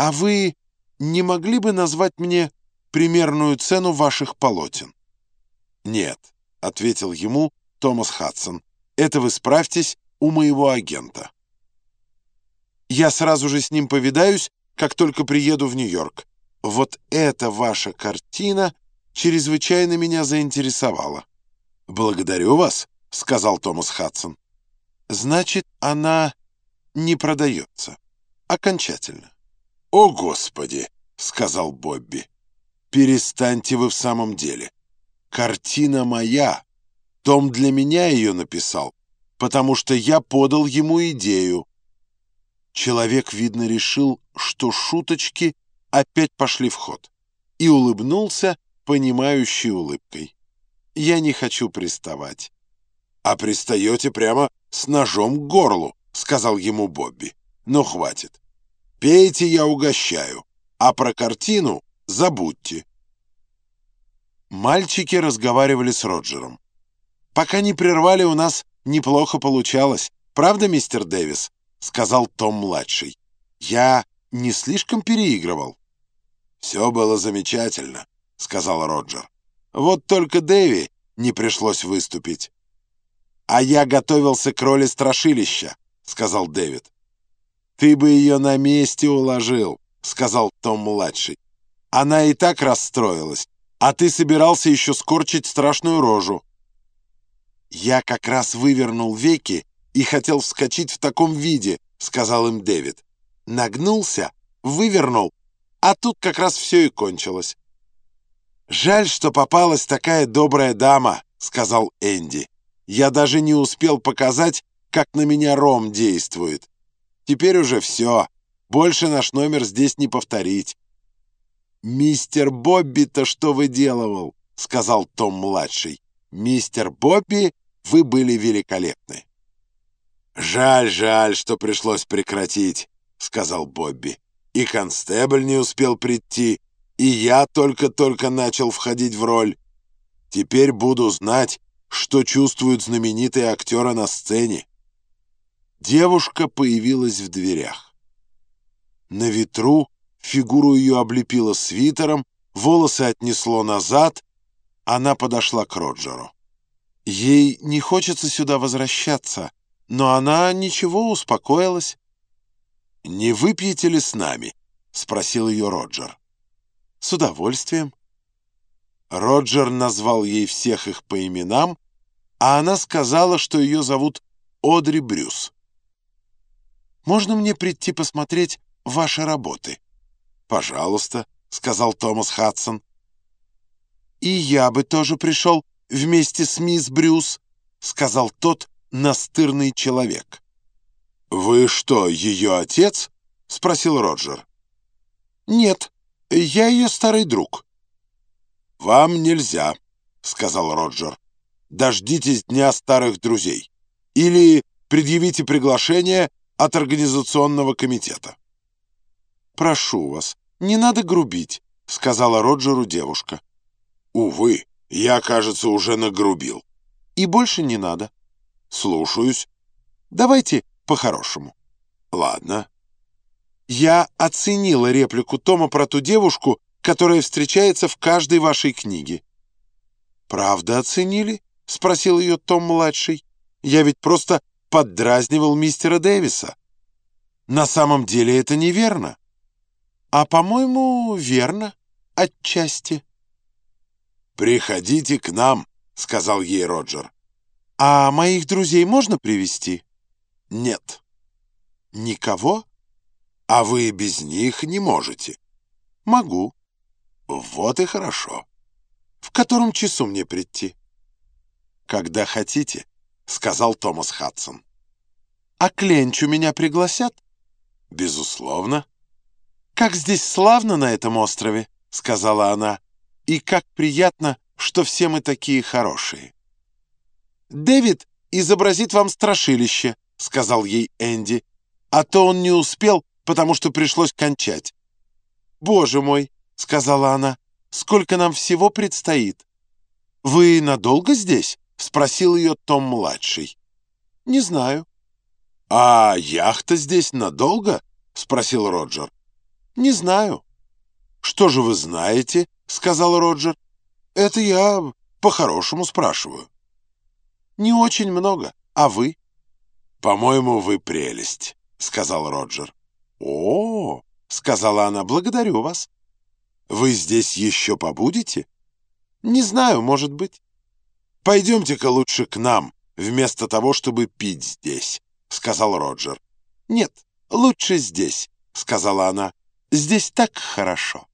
«А вы не могли бы назвать мне примерную цену ваших полотен?» «Нет», — ответил ему Томас Хадсон. «Это вы справьтесь у моего агента». «Я сразу же с ним повидаюсь, как только приеду в Нью-Йорк. Вот эта ваша картина чрезвычайно меня заинтересовала». «Благодарю вас», — сказал Томас Хадсон. «Значит, она не продается. Окончательно». «О, Господи!» — сказал Бобби. «Перестаньте вы в самом деле. Картина моя. Том для меня ее написал, потому что я подал ему идею». Человек, видно, решил, что шуточки опять пошли в ход, и улыбнулся понимающей улыбкой. «Я не хочу приставать». «А пристаете прямо с ножом к горлу», — сказал ему Бобби. «Ну, хватит. Пейте, я угощаю, а про картину забудьте». Мальчики разговаривали с Роджером. «Пока не прервали, у нас неплохо получалось. Правда, мистер Дэвис?» — сказал Том-младший. «Я не слишком переигрывал?» «Все было замечательно», — сказал Роджер. «Вот только Дэви не пришлось выступить». «А я готовился к роли страшилища», — сказал Дэвид. «Ты бы ее на месте уложил», — сказал Том-младший. «Она и так расстроилась, а ты собирался еще скорчить страшную рожу». «Я как раз вывернул веки и хотел вскочить в таком виде», — сказал им Дэвид. Нагнулся, вывернул, а тут как раз все и кончилось. «Жаль, что попалась такая добрая дама», — сказал Энди. «Я даже не успел показать, как на меня Ром действует. Теперь уже все. Больше наш номер здесь не повторить. «Мистер Бобби-то что выделывал?» — сказал Том-младший. «Мистер Бобби, вы были великолепны». «Жаль, жаль, что пришлось прекратить», — сказал Бобби. «И констебль не успел прийти, и я только-только начал входить в роль. Теперь буду знать, что чувствуют знаменитые актеры на сцене». Девушка появилась в дверях. На ветру фигуру ее облепило свитером, волосы отнесло назад, она подошла к Роджеру. Ей не хочется сюда возвращаться, но она ничего, успокоилась. «Не выпьете ли с нами?» — спросил ее Роджер. «С удовольствием». Роджер назвал ей всех их по именам, а она сказала, что ее зовут Одри Брюс. Можно мне прийти посмотреть ваши работы?» «Пожалуйста», — сказал Томас Хадсон. «И я бы тоже пришел вместе с мисс Брюс», — сказал тот настырный человек. «Вы что, ее отец?» — спросил Роджер. «Нет, я ее старый друг». «Вам нельзя», — сказал Роджер. «Дождитесь Дня старых друзей. Или предъявите приглашение от организационного комитета. «Прошу вас, не надо грубить», — сказала Роджеру девушка. «Увы, я, кажется, уже нагрубил». «И больше не надо». «Слушаюсь». «Давайте по-хорошему». «Ладно». «Я оценила реплику Тома про ту девушку, которая встречается в каждой вашей книге». «Правда оценили?» — спросил ее Том-младший. «Я ведь просто поддразнивал мистера Дэвиса. На самом деле это неверно. А, по-моему, верно, отчасти. «Приходите к нам», — сказал ей Роджер. «А моих друзей можно привести «Нет». «Никого?» «А вы без них не можете?» «Могу». «Вот и хорошо». «В котором часу мне прийти?» «Когда хотите» сказал Томас Хадсон. «А Кленчу меня пригласят?» «Безусловно». «Как здесь славно на этом острове», — сказала она. «И как приятно, что все мы такие хорошие». «Дэвид изобразит вам страшилище», — сказал ей Энди. «А то он не успел, потому что пришлось кончать». «Боже мой», — сказала она, — «сколько нам всего предстоит». «Вы надолго здесь?» — спросил ее Том-младший. «Не знаю». «А яхта здесь надолго?» — спросил Роджер. «Не знаю». «Что же вы знаете?» — сказал Роджер. «Это я по-хорошему спрашиваю». «Не очень много. А вы?» «По-моему, вы прелесть», — сказал Роджер. «О, — сказала она, — благодарю вас. Вы здесь еще побудете?» «Не знаю, может быть». «Пойдемте-ка лучше к нам, вместо того, чтобы пить здесь», — сказал Роджер. «Нет, лучше здесь», — сказала она. «Здесь так хорошо».